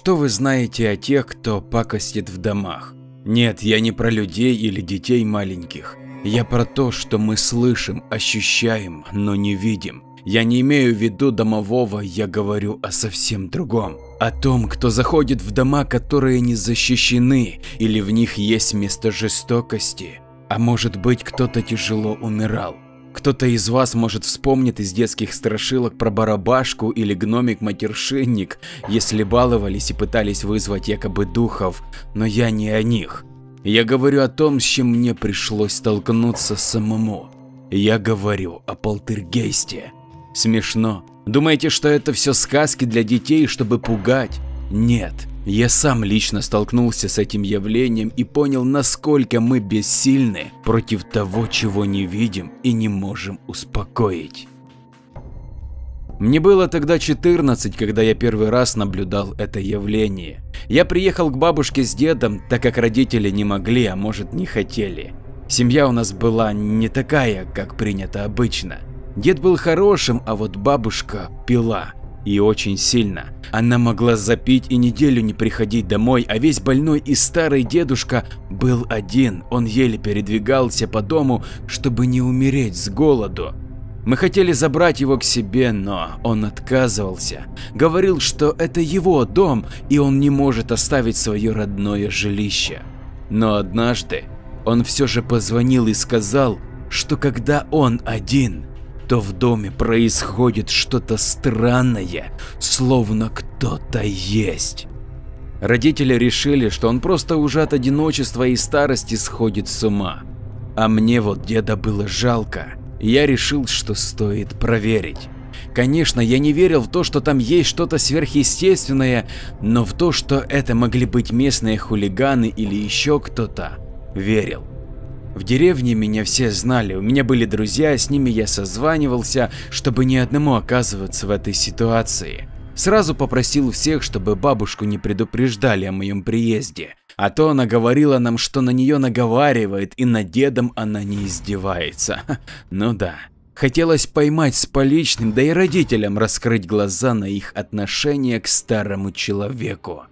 Что вы знаете о тех, кто пакостит в домах? Нет, я не про людей или детей маленьких. Я про то, что мы слышим, ощущаем, но не видим. Я не имею в виду домового, я говорю о совсем другом. О том, кто заходит в дома, которые не защищены, или в них есть место жестокости. А может быть кто-то тяжело умирал. Кто-то из вас может вспомнит из детских страшилок про барабашку или гномик-матершинник, если баловались и пытались вызвать якобы духов, но я не о них. Я говорю о том, с чем мне пришлось столкнуться самому. Я говорю о полтергейсте. Смешно. Думаете, что это все сказки для детей, чтобы пугать? Нет. Я сам лично столкнулся с этим явлением и понял, насколько мы бессильны против того, чего не видим и не можем успокоить. Мне было тогда 14, когда я первый раз наблюдал это явление. Я приехал к бабушке с дедом, так как родители не могли, а может не хотели. Семья у нас была не такая, как принято обычно. Дед был хорошим, а вот бабушка пила. И очень сильно. Она могла запить и неделю не приходить домой, а весь больной и старый дедушка был один, он еле передвигался по дому, чтобы не умереть с голоду. Мы хотели забрать его к себе, но он отказывался. Говорил, что это его дом и он не может оставить свое родное жилище. Но однажды он все же позвонил и сказал, что когда он один, то в доме происходит что-то странное, словно кто-то есть. Родители решили, что он просто уже от одиночества и старости сходит с ума. А мне вот деда было жалко я решил, что стоит проверить. Конечно, я не верил в то, что там есть что-то сверхъестественное, но в то, что это могли быть местные хулиганы или еще кто-то, верил. В деревне меня все знали, у меня были друзья, с ними я созванивался, чтобы ни одному оказываться в этой ситуации. Сразу попросил всех, чтобы бабушку не предупреждали о моем приезде, а то она говорила нам, что на нее наговаривает и над дедом она не издевается. Ну да. Хотелось поймать с поличным, да и родителям раскрыть глаза на их отношение к старому человеку.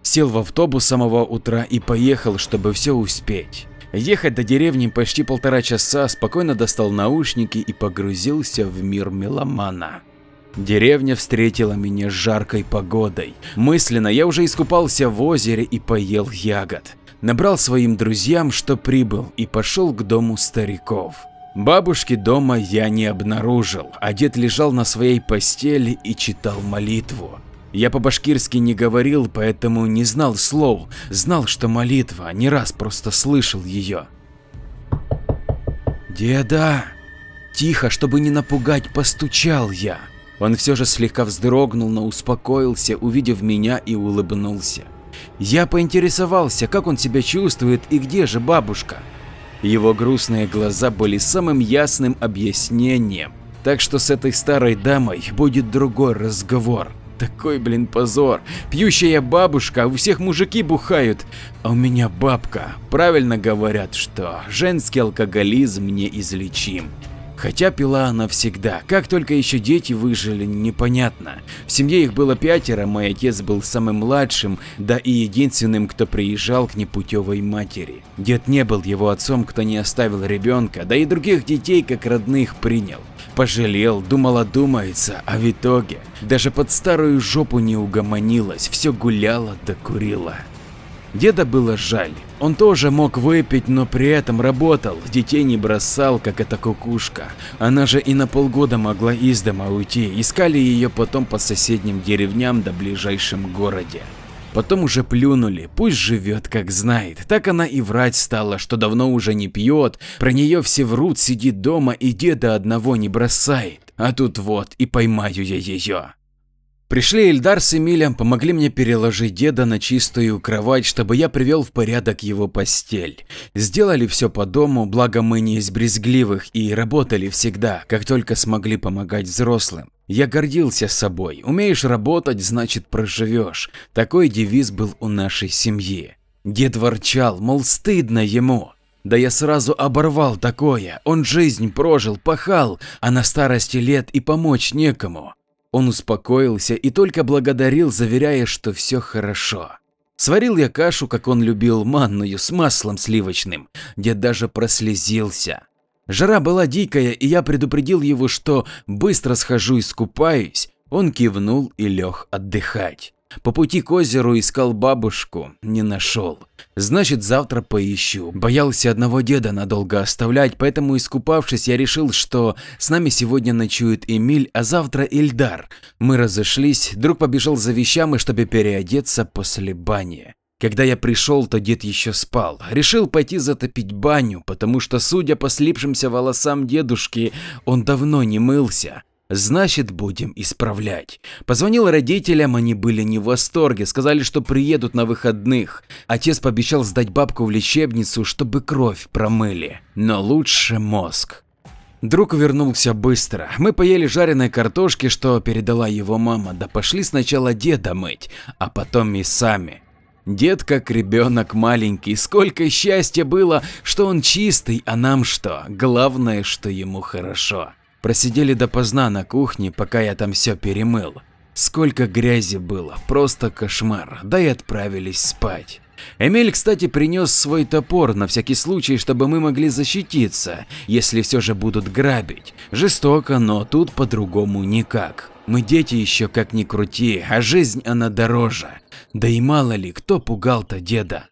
Сел в автобус самого утра и поехал, чтобы все успеть. Ехать до деревни почти полтора часа, спокойно достал наушники и погрузился в мир меломана. Деревня встретила меня жаркой погодой. Мысленно я уже искупался в озере и поел ягод. Набрал своим друзьям, что прибыл, и пошел к дому стариков. Бабушки дома я не обнаружил, а дед лежал на своей постели и читал молитву. Я по-башкирски не говорил, поэтому не знал слов, знал, что молитва, не раз просто слышал ее. «Деда!» Тихо, чтобы не напугать, постучал я. Он все же слегка вздрогнул, но успокоился, увидев меня и улыбнулся. Я поинтересовался, как он себя чувствует и где же бабушка. Его грустные глаза были самым ясным объяснением, так что с этой старой дамой будет другой разговор. Такой, блин, позор. Пьющая бабушка, а у всех мужики бухают, а у меня бабка. Правильно говорят, что женский алкоголизм неизлечим. Хотя пила она всегда, как только еще дети выжили, непонятно. В семье их было пятеро, мой отец был самым младшим, да и единственным, кто приезжал к непутевой матери. Дед не был его отцом, кто не оставил ребенка, да и других детей как родных принял. Пожалел, думала думается, а в итоге даже под старую жопу не угомонилась, все гуляла да курила. Деда было жаль. Он тоже мог выпить, но при этом работал, детей не бросал, как эта кукушка. Она же и на полгода могла из дома уйти, искали ее потом по соседним деревням до ближайшем городе. Потом уже плюнули, пусть живет как знает. Так она и врать стала, что давно уже не пьет, про нее все врут, сидит дома и деда одного не бросает. А тут вот и поймаю я ее. Пришли Эльдар с Эмилем, помогли мне переложить деда на чистую кровать, чтобы я привел в порядок его постель. Сделали все по дому, благо мы не из брезгливых и работали всегда, как только смогли помогать взрослым. Я гордился собой. Умеешь работать, значит проживешь. Такой девиз был у нашей семьи. Дед ворчал, мол стыдно ему. Да я сразу оборвал такое. Он жизнь прожил, пахал, а на старости лет и помочь некому. Он успокоился и только благодарил, заверяя, что все хорошо. Сварил я кашу, как он любил, манную, с маслом сливочным, дед даже прослезился. Жара была дикая, и я предупредил его, что быстро схожу и скупаюсь. Он кивнул и лег отдыхать. По пути к озеру искал бабушку, не нашел. Значит, завтра поищу. Боялся одного деда надолго оставлять, поэтому искупавшись, я решил, что с нами сегодня ночует Эмиль, а завтра Ильдар. Мы разошлись, друг побежал за вещами, чтобы переодеться после бани. Когда я пришел, то дед еще спал. Решил пойти затопить баню, потому что, судя по слипшимся волосам дедушки, он давно не мылся. Значит, будем исправлять. Позвонил родителям, они были не в восторге, сказали, что приедут на выходных. Отец пообещал сдать бабку в лечебницу, чтобы кровь промыли. Но лучше мозг. Друг вернулся быстро. Мы поели жареной картошки, что передала его мама, да пошли сначала деда мыть, а потом и сами. Дед как ребенок маленький, сколько счастья было, что он чистый, а нам что, главное, что ему хорошо. Просидели допоздна на кухне, пока я там все перемыл. Сколько грязи было, просто кошмар, да и отправились спать. Эмиль, кстати, принес свой топор на всякий случай, чтобы мы могли защититься, если все же будут грабить. Жестоко, но тут по-другому никак. Мы дети еще как ни крути, а жизнь она дороже. Да и мало ли, кто пугал-то деда.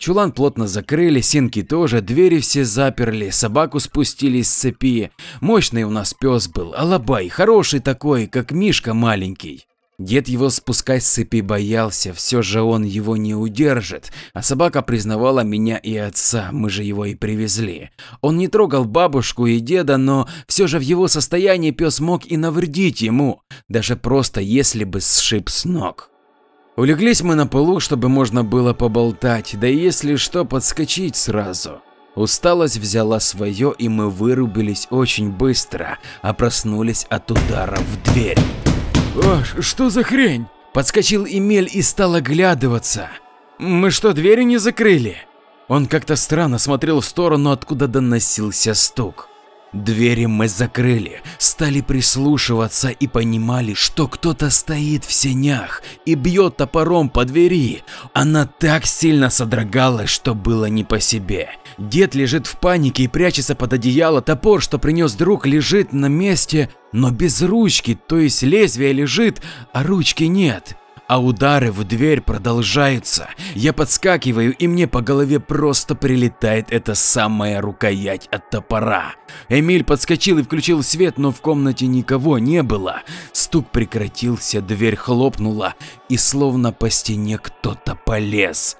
Чулан плотно закрыли, синки тоже, двери все заперли, собаку спустили с цепи. Мощный у нас пес был, алабай, хороший такой, как Мишка маленький. Дед его спускать с цепи боялся, все же он его не удержит, а собака признавала меня и отца, мы же его и привезли. Он не трогал бабушку и деда, но все же в его состоянии пес мог и навредить ему, даже просто если бы сшиб с ног. Улеглись мы на полу, чтобы можно было поболтать, да и если что, подскочить сразу. Усталость взяла свое, и мы вырубились очень быстро, а проснулись от удара в дверь. «О, что за хрень?» Подскочил Эмиль и стал оглядываться. «Мы что, двери не закрыли?» Он как-то странно смотрел в сторону, откуда доносился стук. Двери мы закрыли, стали прислушиваться и понимали, что кто-то стоит в сенях и бьет топором по двери. Она так сильно содрогалась, что было не по себе. Дед лежит в панике и прячется под одеяло, топор, что принес друг, лежит на месте, но без ручки, то есть лезвие лежит, а ручки нет а удары в дверь продолжаются. Я подскакиваю, и мне по голове просто прилетает эта самая рукоять от топора. Эмиль подскочил и включил свет, но в комнате никого не было. Стук прекратился, дверь хлопнула, и словно по стене кто-то полез.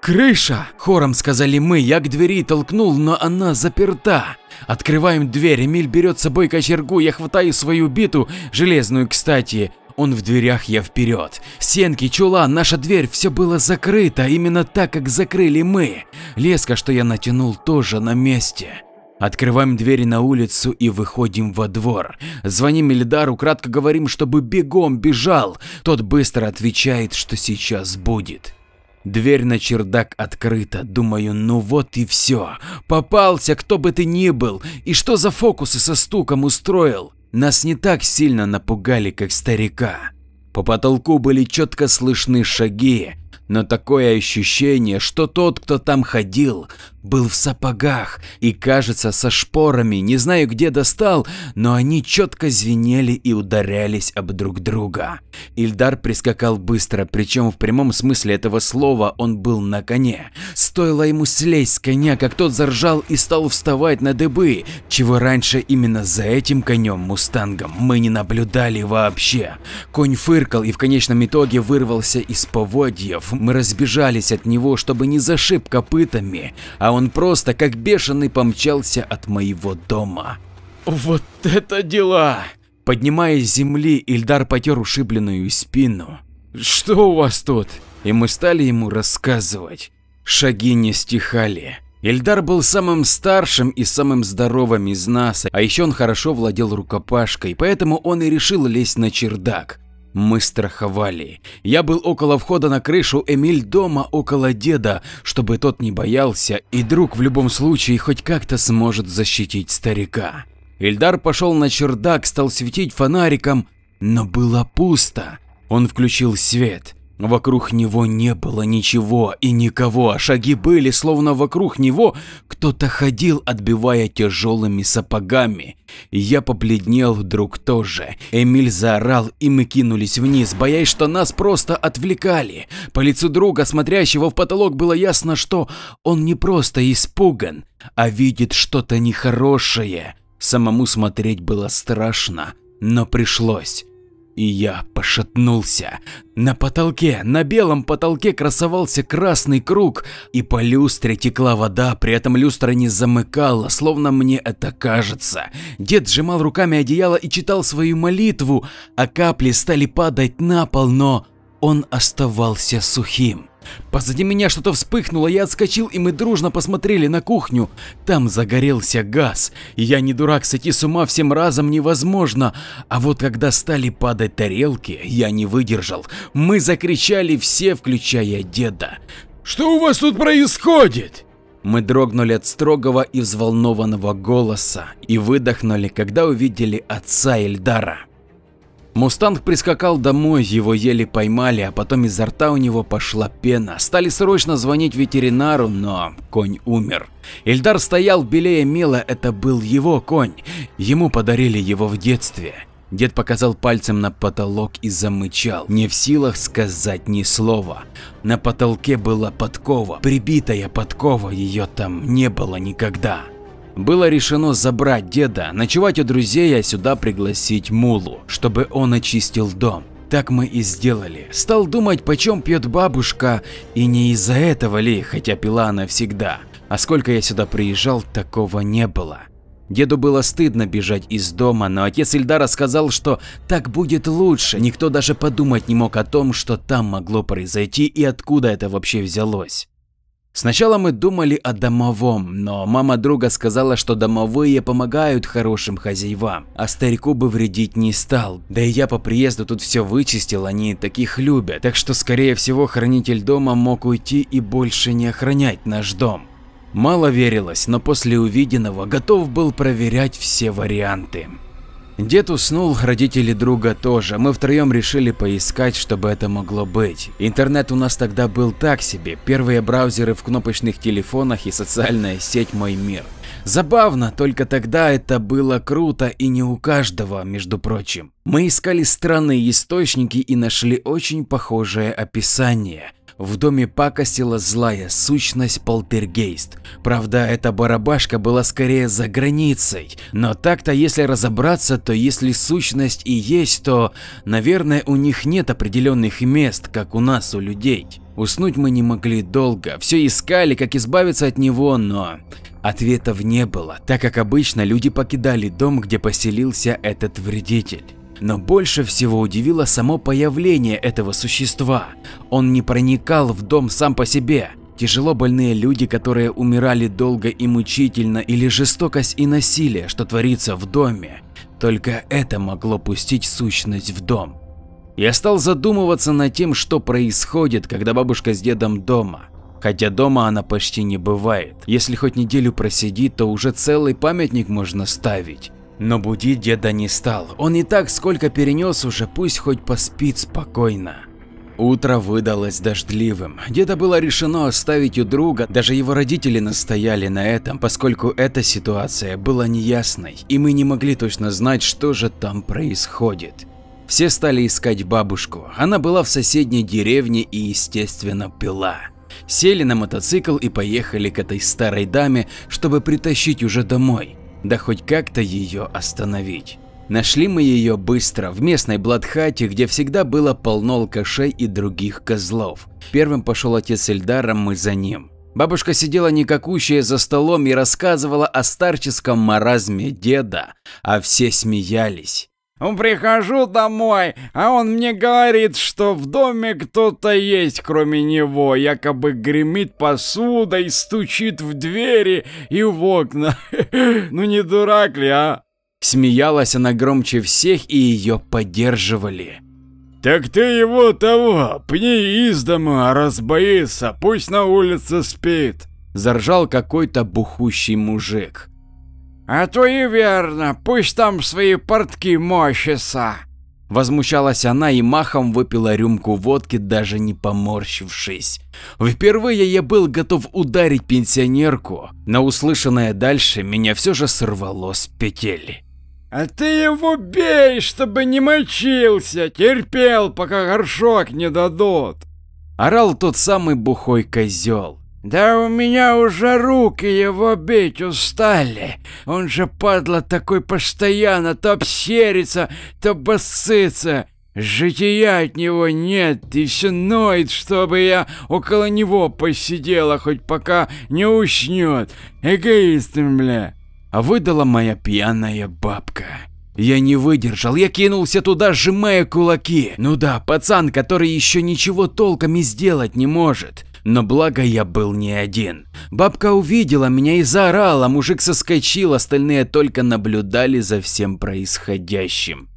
«Крыша!» – хором сказали мы, я к двери толкнул, но она заперта. Открываем дверь, Эмиль берет с собой кочергу, я хватаю свою биту, железную кстати, он в дверях, я вперед. Сенки, чулан, наша дверь, все было закрыто, именно так, как закрыли мы. Леска, что я натянул, тоже на месте. Открываем двери на улицу и выходим во двор. Звоним Ильдару, кратко говорим, чтобы бегом бежал. Тот быстро отвечает, что сейчас будет. Дверь на чердак открыта, думаю, ну вот и все. Попался, кто бы ты ни был, и что за фокусы со стуком устроил. Нас не так сильно напугали, как старика. По потолку были четко слышны шаги, но такое ощущение, что тот, кто там ходил, был в сапогах и, кажется, со шпорами, не знаю где достал, но они четко звенели и ударялись об друг друга. Ильдар прискакал быстро, причем в прямом смысле этого слова он был на коне. Стоило ему слезть с коня, как тот заржал и стал вставать на дыбы, чего раньше именно за этим конем мустангом мы не наблюдали вообще. Конь фыркал и в конечном итоге вырвался из поводьев, мы разбежались от него, чтобы не зашиб копытами, а он просто как бешеный помчался от моего дома. Вот это дела! Поднимаясь с земли, Ильдар потер ушибленную спину. Что у вас тут? И мы стали ему рассказывать. Шаги не стихали. Ильдар был самым старшим и самым здоровым из нас, а еще он хорошо владел рукопашкой, поэтому он и решил лезть на чердак. Мы страховали. Я был около входа на крышу, Эмиль дома около деда, чтобы тот не боялся, и друг в любом случае хоть как-то сможет защитить старика. Ильдар пошел на чердак, стал светить фонариком, но было пусто. Он включил свет. Вокруг него не было ничего и никого, а шаги были, словно вокруг него кто-то ходил, отбивая тяжелыми сапогами. Я побледнел вдруг тоже. Эмиль заорал, и мы кинулись вниз, боясь, что нас просто отвлекали. По лицу друга, смотрящего в потолок, было ясно, что он не просто испуган, а видит что-то нехорошее. Самому смотреть было страшно, но пришлось и я пошатнулся. На потолке, на белом потолке красовался красный круг, и по люстре текла вода, при этом люстра не замыкала, словно мне это кажется. Дед сжимал руками одеяло и читал свою молитву, а капли стали падать на пол, но он оставался сухим. Позади меня что-то вспыхнуло, я отскочил, и мы дружно посмотрели на кухню. Там загорелся газ. Я не дурак, сойти с ума всем разом невозможно. А вот когда стали падать тарелки, я не выдержал. Мы закричали все, включая деда. Что у вас тут происходит? Мы дрогнули от строгого и взволнованного голоса и выдохнули, когда увидели отца Эльдара. Мустанг прискакал домой, его еле поймали, а потом изо рта у него пошла пена. Стали срочно звонить ветеринару, но конь умер. Ильдар стоял белее мела, это был его конь. Ему подарили его в детстве. Дед показал пальцем на потолок и замычал, не в силах сказать ни слова. На потолке была подкова, прибитая подкова, ее там не было никогда. Было решено забрать деда, ночевать у друзей, а сюда пригласить Мулу, чтобы он очистил дом. Так мы и сделали. Стал думать, почем пьет бабушка, и не из-за этого ли, хотя пила она всегда. А сколько я сюда приезжал, такого не было. Деду было стыдно бежать из дома, но отец Ильдара сказал, что так будет лучше. Никто даже подумать не мог о том, что там могло произойти и откуда это вообще взялось. Сначала мы думали о домовом, но мама друга сказала, что домовые помогают хорошим хозяевам, а старику бы вредить не стал. Да и я по приезду тут все вычистил, они таких любят, так что скорее всего хранитель дома мог уйти и больше не охранять наш дом. Мало верилось, но после увиденного готов был проверять все варианты. Дед уснул, родители друга тоже. Мы втроем решили поискать, чтобы это могло быть. Интернет у нас тогда был так себе. Первые браузеры в кнопочных телефонах и социальная сеть Мой мир. Забавно, только тогда это было круто и не у каждого, между прочим. Мы искали странные источники и нашли очень похожее описание в доме пакостила злая сущность полтергейст. Правда, эта барабашка была скорее за границей, но так-то если разобраться, то если сущность и есть, то, наверное, у них нет определенных мест, как у нас у людей. Уснуть мы не могли долго, все искали, как избавиться от него, но ответов не было, так как обычно люди покидали дом, где поселился этот вредитель. Но больше всего удивило само появление этого существа. Он не проникал в дом сам по себе. Тяжело больные люди, которые умирали долго и мучительно, или жестокость и насилие, что творится в доме. Только это могло пустить сущность в дом. Я стал задумываться над тем, что происходит, когда бабушка с дедом дома. Хотя дома она почти не бывает. Если хоть неделю просидит, то уже целый памятник можно ставить. Но будить деда не стал, он и так сколько перенес уже, пусть хоть поспит спокойно. Утро выдалось дождливым. Деда было решено оставить у друга, даже его родители настояли на этом, поскольку эта ситуация была неясной, и мы не могли точно знать, что же там происходит. Все стали искать бабушку, она была в соседней деревне и естественно пила. Сели на мотоцикл и поехали к этой старой даме, чтобы притащить уже домой да хоть как-то ее остановить. Нашли мы ее быстро в местной Бладхате, где всегда было полно алкашей и других козлов. Первым пошел отец Эльдара, мы за ним. Бабушка сидела никакущая за столом и рассказывала о старческом маразме деда, а все смеялись. Прихожу домой, а он мне говорит, что в доме кто-то есть, кроме него, якобы гремит посудой, стучит в двери и в окна. Ну не дурак ли, а? Смеялась она громче всех и ее поддерживали. Так ты его того, пни из дома, разбоится, пусть на улице спит. Заржал какой-то бухущий мужик. А то и верно, пусть там свои портки мощится. Возмущалась она и махом выпила рюмку водки, даже не поморщившись. Впервые я был готов ударить пенсионерку, но услышанное дальше меня все же сорвало с петель. «А ты его бей, чтобы не мочился, терпел, пока горшок не дадут!» Орал тот самый бухой козел. Да у меня уже руки его бить устали. Он же, падла, такой постоянно то обсерится, то басится. Жития от него нет, и все ноет, чтобы я около него посидела, хоть пока не уснет. Эгоист, бля. А выдала моя пьяная бабка. Я не выдержал, я кинулся туда, сжимая кулаки. Ну да, пацан, который еще ничего толком и сделать не может. Но благо я был не один. Бабка увидела меня и заорала, мужик соскочил, остальные только наблюдали за всем происходящим.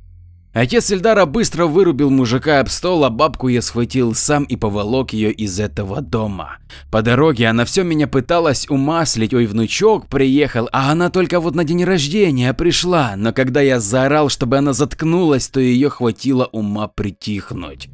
Отец Ильдара быстро вырубил мужика об стол, а бабку я схватил сам и поволок ее из этого дома. По дороге она все меня пыталась умаслить, ой, внучок приехал, а она только вот на день рождения пришла, но когда я заорал, чтобы она заткнулась, то ее хватило ума притихнуть.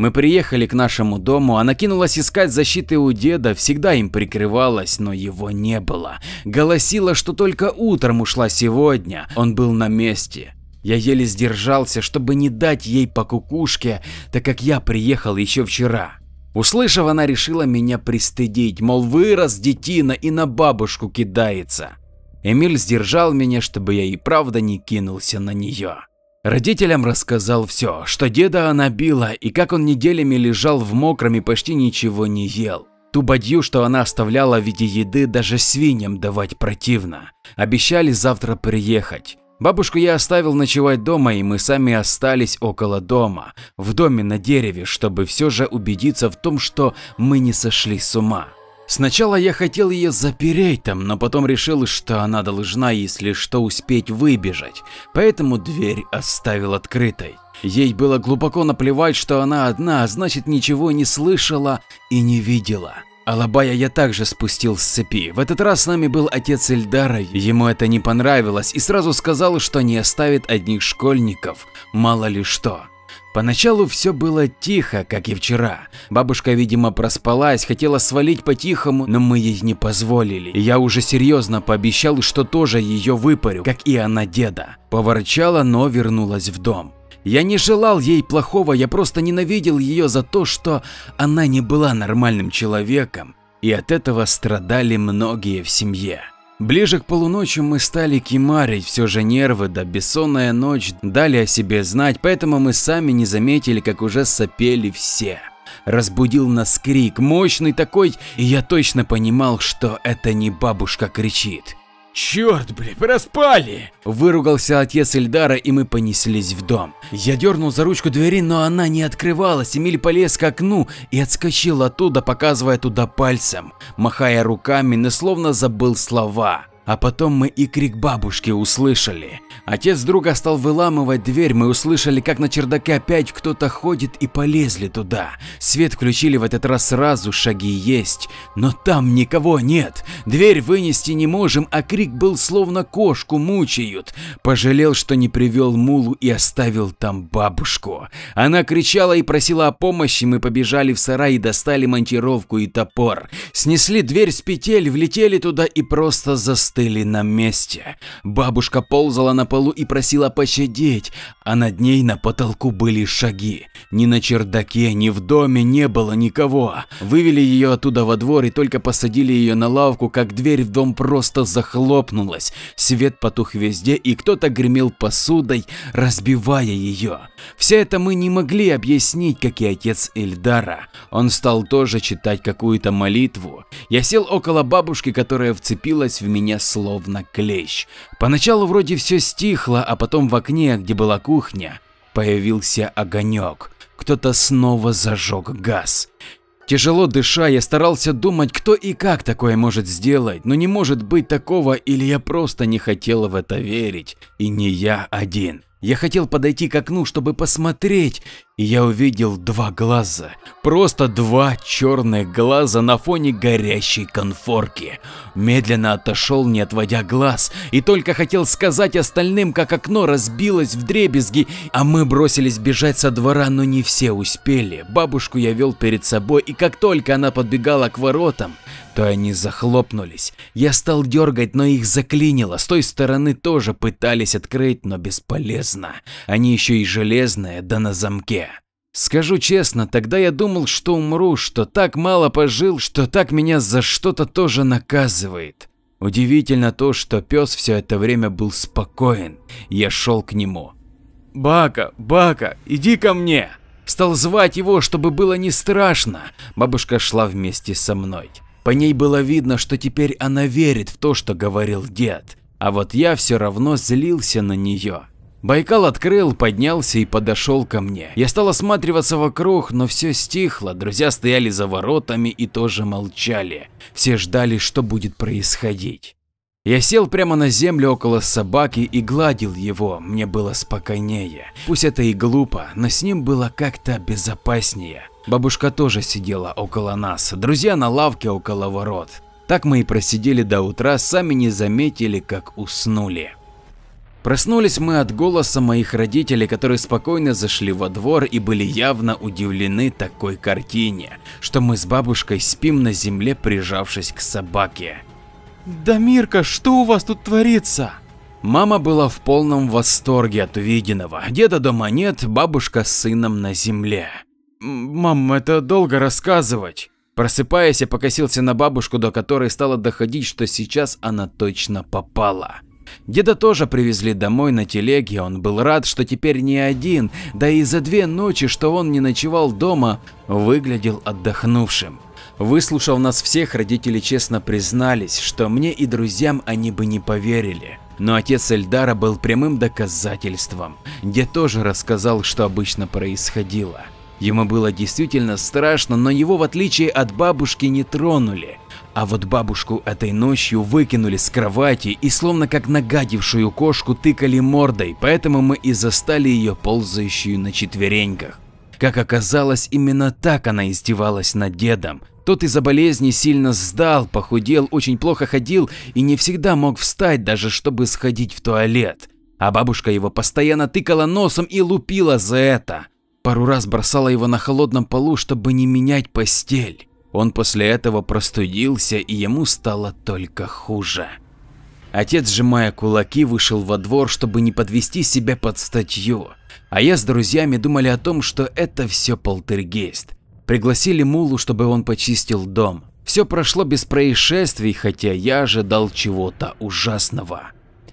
Мы приехали к нашему дому, она кинулась искать защиты у деда, всегда им прикрывалась, но его не было. Голосила, что только утром ушла сегодня, он был на месте. Я еле сдержался, чтобы не дать ей по кукушке, так как я приехал еще вчера. Услышав, она решила меня пристыдить, мол, вырос детина и на бабушку кидается. Эмиль сдержал меня, чтобы я и правда не кинулся на нее. Родителям рассказал все, что деда она била и как он неделями лежал в мокром и почти ничего не ел. Ту бадью, что она оставляла в виде еды, даже свиньям давать противно. Обещали завтра приехать. Бабушку я оставил ночевать дома, и мы сами остались около дома, в доме на дереве, чтобы все же убедиться в том, что мы не сошли с ума. Сначала я хотел ее запереть там, но потом решил, что она должна, если что, успеть выбежать, поэтому дверь оставил открытой. Ей было глубоко наплевать, что она одна, а значит ничего не слышала и не видела. Алабая я также спустил с цепи. В этот раз с нами был отец Эльдара, ему это не понравилось и сразу сказал, что не оставит одних школьников, мало ли что. Поначалу все было тихо, как и вчера. Бабушка, видимо, проспалась, хотела свалить по-тихому, но мы ей не позволили. Я уже серьезно пообещал, что тоже ее выпарю, как и она деда. Поворчала, но вернулась в дом. Я не желал ей плохого, я просто ненавидел ее за то, что она не была нормальным человеком, и от этого страдали многие в семье. Ближе к полуночи мы стали кимарить, все же нервы да бессонная ночь дали о себе знать, поэтому мы сами не заметили, как уже сопели все. Разбудил нас крик, мощный такой, и я точно понимал, что это не бабушка кричит. Черт, блин, проспали! Выругался отец Эльдара, и мы понеслись в дом. Я дернул за ручку двери, но она не открывалась. Эмиль полез к окну и отскочил оттуда, показывая туда пальцем, махая руками, но словно забыл слова. А потом мы и крик бабушки услышали. Отец друга стал выламывать дверь, мы услышали, как на чердаке опять кто-то ходит и полезли туда. Свет включили в этот раз сразу, шаги есть, но там никого нет. Дверь вынести не можем, а крик был словно кошку мучают. Пожалел, что не привел мулу и оставил там бабушку. Она кричала и просила о помощи, мы побежали в сарай и достали монтировку и топор. Снесли дверь с петель, влетели туда и просто застыли на месте. Бабушка ползала на полу и просила пощадить, а над ней на потолку были шаги. Ни на чердаке, ни в доме не было никого. Вывели ее оттуда во двор и только посадили ее на лавку, как дверь в дом просто захлопнулась. Свет потух везде и кто-то гремел посудой, разбивая ее. Все это мы не могли объяснить, как и отец Эльдара. Он стал тоже читать какую-то молитву. Я сел около бабушки, которая вцепилась в меня словно клещ. Поначалу вроде все стихло, а потом в окне, где была кухня, появился огонек. Кто-то снова зажег газ. Тяжело дыша, я старался думать, кто и как такое может сделать, но не может быть такого, или я просто не хотел в это верить, и не я один. Я хотел подойти к окну, чтобы посмотреть, и я увидел два глаза. Просто два черных глаза на фоне горящей конфорки. Медленно отошел, не отводя глаз, и только хотел сказать остальным, как окно разбилось в дребезги, а мы бросились бежать со двора, но не все успели. Бабушку я вел перед собой, и как только она подбегала к воротам, то они захлопнулись. Я стал дергать, но их заклинило. С той стороны тоже пытались открыть, но бесполезно. Они еще и железные, да на замке. Скажу честно, тогда я думал, что умру, что так мало пожил, что так меня за что-то тоже наказывает. Удивительно то, что пес все это время был спокоен. Я шел к нему. «Бака, Бака, иди ко мне!» Стал звать его, чтобы было не страшно. Бабушка шла вместе со мной. По ней было видно, что теперь она верит в то, что говорил дед, а вот я все равно злился на нее. Байкал открыл, поднялся и подошел ко мне. Я стал осматриваться вокруг, но все стихло, друзья стояли за воротами и тоже молчали. Все ждали, что будет происходить. Я сел прямо на землю около собаки и гладил его, мне было спокойнее. Пусть это и глупо, но с ним было как-то безопаснее. Бабушка тоже сидела около нас, друзья на лавке около ворот. Так мы и просидели до утра, сами не заметили, как уснули. Проснулись мы от голоса моих родителей, которые спокойно зашли во двор и были явно удивлены такой картине, что мы с бабушкой спим на земле, прижавшись к собаке. Дамирка, что у вас тут творится? Мама была в полном восторге от увиденного. Деда дома нет, бабушка с сыном на земле. Мам, это долго рассказывать. Просыпаясь, я покосился на бабушку, до которой стало доходить, что сейчас она точно попала. Деда тоже привезли домой на телеге, он был рад, что теперь не один, да и за две ночи, что он не ночевал дома, выглядел отдохнувшим. Выслушав нас всех, родители честно признались, что мне и друзьям они бы не поверили. Но отец Эльдара был прямым доказательством, где тоже рассказал, что обычно происходило. Ему было действительно страшно, но его в отличие от бабушки не тронули. А вот бабушку этой ночью выкинули с кровати и словно как нагадившую кошку тыкали мордой, поэтому мы и застали ее ползающую на четвереньках. Как оказалось, именно так она издевалась над дедом. Тот из-за болезни сильно сдал, похудел, очень плохо ходил и не всегда мог встать, даже чтобы сходить в туалет. А бабушка его постоянно тыкала носом и лупила за это. Пару раз бросала его на холодном полу, чтобы не менять постель. Он после этого простудился и ему стало только хуже. Отец, сжимая кулаки, вышел во двор, чтобы не подвести себя под статью. А я с друзьями думали о том, что это все полтергейст. Пригласили Мулу, чтобы он почистил дом. Все прошло без происшествий, хотя я ожидал чего-то ужасного.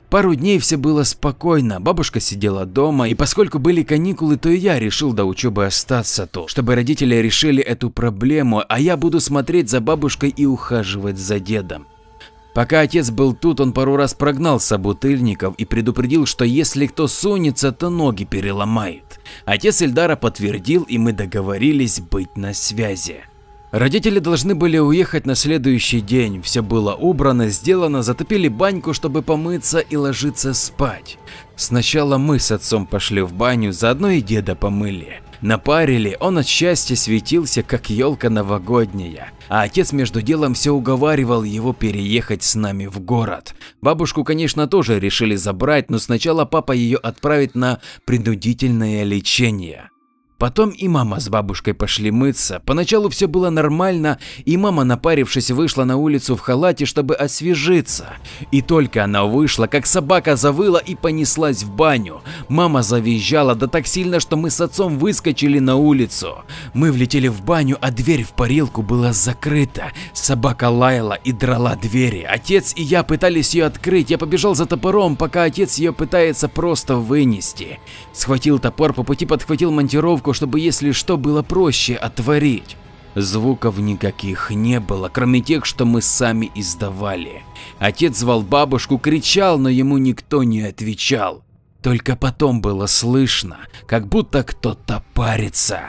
Пару дней все было спокойно, бабушка сидела дома, и поскольку были каникулы, то и я решил до учебы остаться тут, чтобы родители решили эту проблему, а я буду смотреть за бабушкой и ухаживать за дедом. Пока отец был тут, он пару раз прогнал собутыльников и предупредил, что если кто сунется, то ноги переломает. Отец Эльдара подтвердил, и мы договорились быть на связи. Родители должны были уехать на следующий день, все было убрано, сделано, затопили баньку, чтобы помыться и ложиться спать. Сначала мы с отцом пошли в баню, заодно и деда помыли. Напарили, он от счастья светился, как елка новогодняя, а отец между делом все уговаривал его переехать с нами в город. Бабушку, конечно, тоже решили забрать, но сначала папа ее отправит на принудительное лечение. Потом и мама с бабушкой пошли мыться. Поначалу все было нормально, и мама, напарившись, вышла на улицу в халате, чтобы освежиться. И только она вышла, как собака завыла и понеслась в баню. Мама завизжала, да так сильно, что мы с отцом выскочили на улицу. Мы влетели в баню, а дверь в парилку была закрыта. Собака лаяла и драла двери. Отец и я пытались ее открыть. Я побежал за топором, пока отец ее пытается просто вынести. Схватил топор, по пути подхватил монтировку, чтобы если что было проще отворить. Звуков никаких не было, кроме тех, что мы сами издавали. Отец звал бабушку, кричал, но ему никто не отвечал. Только потом было слышно, как будто кто-то парится.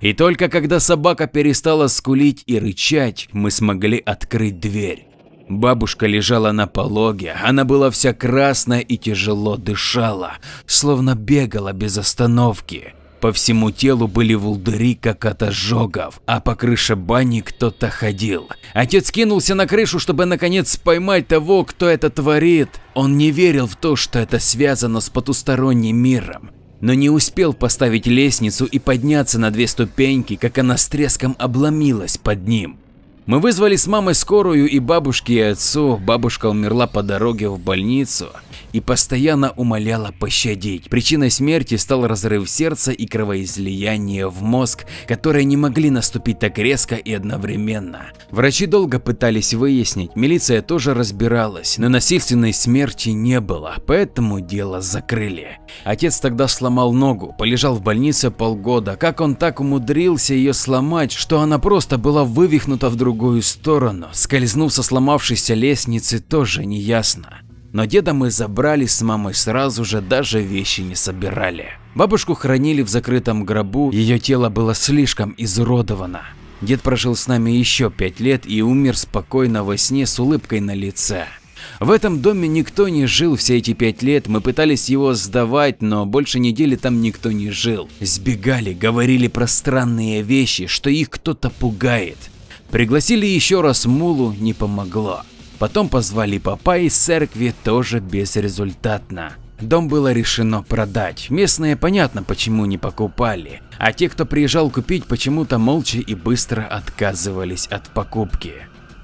И только когда собака перестала скулить и рычать, мы смогли открыть дверь. Бабушка лежала на пологе, она была вся красная и тяжело дышала, словно бегала без остановки. По всему телу были волдыри, как от ожогов, а по крыше бани кто-то ходил. Отец кинулся на крышу, чтобы наконец поймать того, кто это творит. Он не верил в то, что это связано с потусторонним миром, но не успел поставить лестницу и подняться на две ступеньки, как она с треском обломилась под ним. Мы вызвали с мамой скорую и бабушке и отцу. Бабушка умерла по дороге в больницу и постоянно умоляла пощадить. Причиной смерти стал разрыв сердца и кровоизлияние в мозг, которые не могли наступить так резко и одновременно. Врачи долго пытались выяснить, милиция тоже разбиралась, но насильственной смерти не было, поэтому дело закрыли. Отец тогда сломал ногу, полежал в больнице полгода. Как он так умудрился ее сломать, что она просто была вывихнута в другую сторону, скользнув со сломавшейся лестницы, тоже неясно. Но деда мы забрали с мамой сразу же, даже вещи не собирали. Бабушку хранили в закрытом гробу, ее тело было слишком изуродовано. Дед прожил с нами еще пять лет и умер спокойно во сне с улыбкой на лице. В этом доме никто не жил все эти пять лет, мы пытались его сдавать, но больше недели там никто не жил. Сбегали, говорили про странные вещи, что их кто-то пугает. Пригласили еще раз Мулу, не помогло. Потом позвали папа из церкви, тоже безрезультатно. Дом было решено продать. Местные понятно почему не покупали, а те, кто приезжал купить, почему-то молча и быстро отказывались от покупки.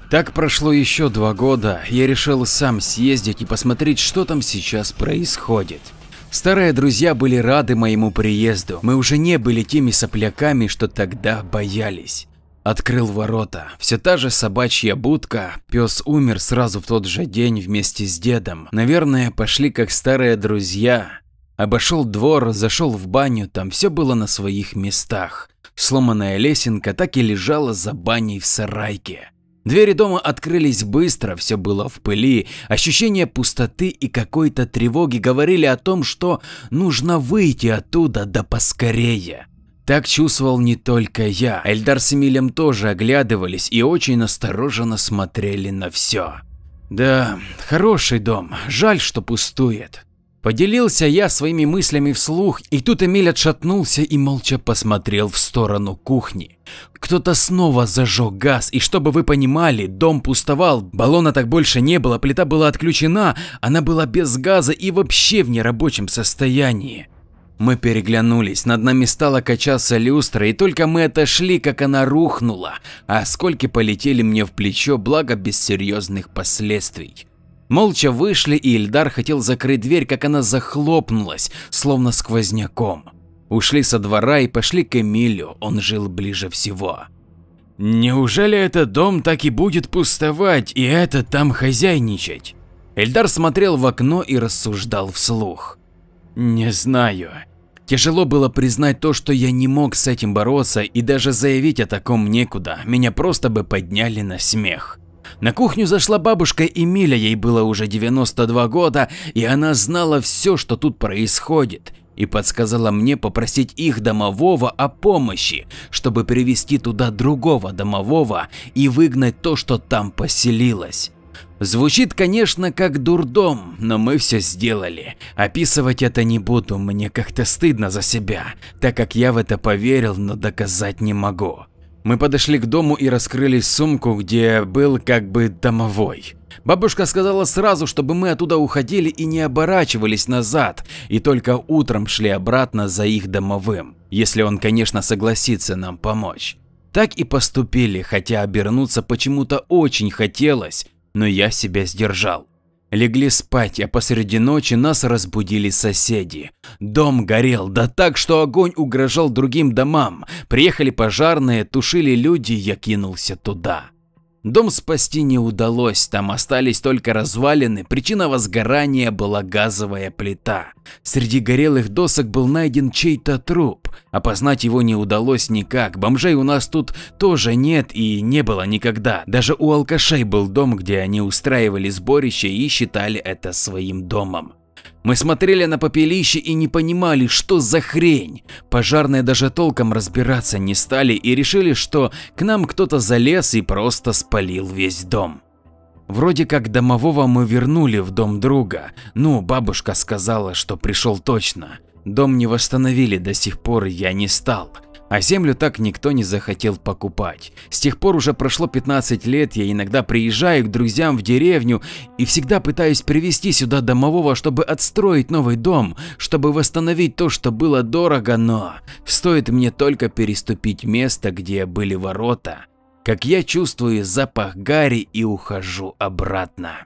Так прошло еще два года, я решил сам съездить и посмотреть, что там сейчас происходит. Старые друзья были рады моему приезду, мы уже не были теми сопляками, что тогда боялись. Открыл ворота. Все та же собачья будка. Пес умер сразу в тот же день вместе с дедом. Наверное, пошли как старые друзья. Обошел двор, зашел в баню, там все было на своих местах. Сломанная лесенка так и лежала за баней в сарайке. Двери дома открылись быстро, все было в пыли, ощущение пустоты и какой-то тревоги говорили о том, что нужно выйти оттуда да поскорее. Так чувствовал не только я, Эльдар с Эмилем тоже оглядывались и очень настороженно смотрели на все. Да, хороший дом, жаль, что пустует. Поделился я своими мыслями вслух, и тут Эмиль отшатнулся и молча посмотрел в сторону кухни. Кто-то снова зажег газ, и чтобы вы понимали, дом пустовал, баллона так больше не было, плита была отключена, она была без газа и вообще в нерабочем состоянии. Мы переглянулись, над нами стала качаться люстра, и только мы отошли, как она рухнула, а осколки полетели мне в плечо, благо без серьезных последствий. Молча вышли, и Ильдар хотел закрыть дверь, как она захлопнулась, словно сквозняком. Ушли со двора и пошли к Эмилю, он жил ближе всего. Неужели этот дом так и будет пустовать, и это там хозяйничать? Эльдар смотрел в окно и рассуждал вслух. Не знаю. Тяжело было признать то, что я не мог с этим бороться и даже заявить о таком некуда, меня просто бы подняли на смех. На кухню зашла бабушка Эмиля, ей было уже 92 года, и она знала все, что тут происходит, и подсказала мне попросить их домового о помощи, чтобы привести туда другого домового и выгнать то, что там поселилось. Звучит, конечно, как дурдом, но мы все сделали. Описывать это не буду, мне как-то стыдно за себя, так как я в это поверил, но доказать не могу. Мы подошли к дому и раскрыли сумку, где был как бы домовой. Бабушка сказала сразу, чтобы мы оттуда уходили и не оборачивались назад, и только утром шли обратно за их домовым, если он, конечно, согласится нам помочь. Так и поступили, хотя обернуться почему-то очень хотелось, но я себя сдержал. Легли спать, а посреди ночи нас разбудили соседи. Дом горел, да так, что огонь угрожал другим домам. Приехали пожарные, тушили люди, я кинулся туда. Дом спасти не удалось, там остались только развалины, причина возгорания была газовая плита. Среди горелых досок был найден чей-то труп, опознать его не удалось никак, бомжей у нас тут тоже нет и не было никогда. Даже у алкашей был дом, где они устраивали сборище и считали это своим домом. Мы смотрели на попелище и не понимали, что за хрень. Пожарные даже толком разбираться не стали и решили, что к нам кто-то залез и просто спалил весь дом. Вроде как домового мы вернули в дом друга. Ну, бабушка сказала, что пришел точно. Дом не восстановили до сих пор, я не стал. А землю так никто не захотел покупать. С тех пор уже прошло 15 лет, я иногда приезжаю к друзьям в деревню и всегда пытаюсь привезти сюда домового, чтобы отстроить новый дом, чтобы восстановить то, что было дорого, но стоит мне только переступить место, где были ворота, как я чувствую запах гари и ухожу обратно.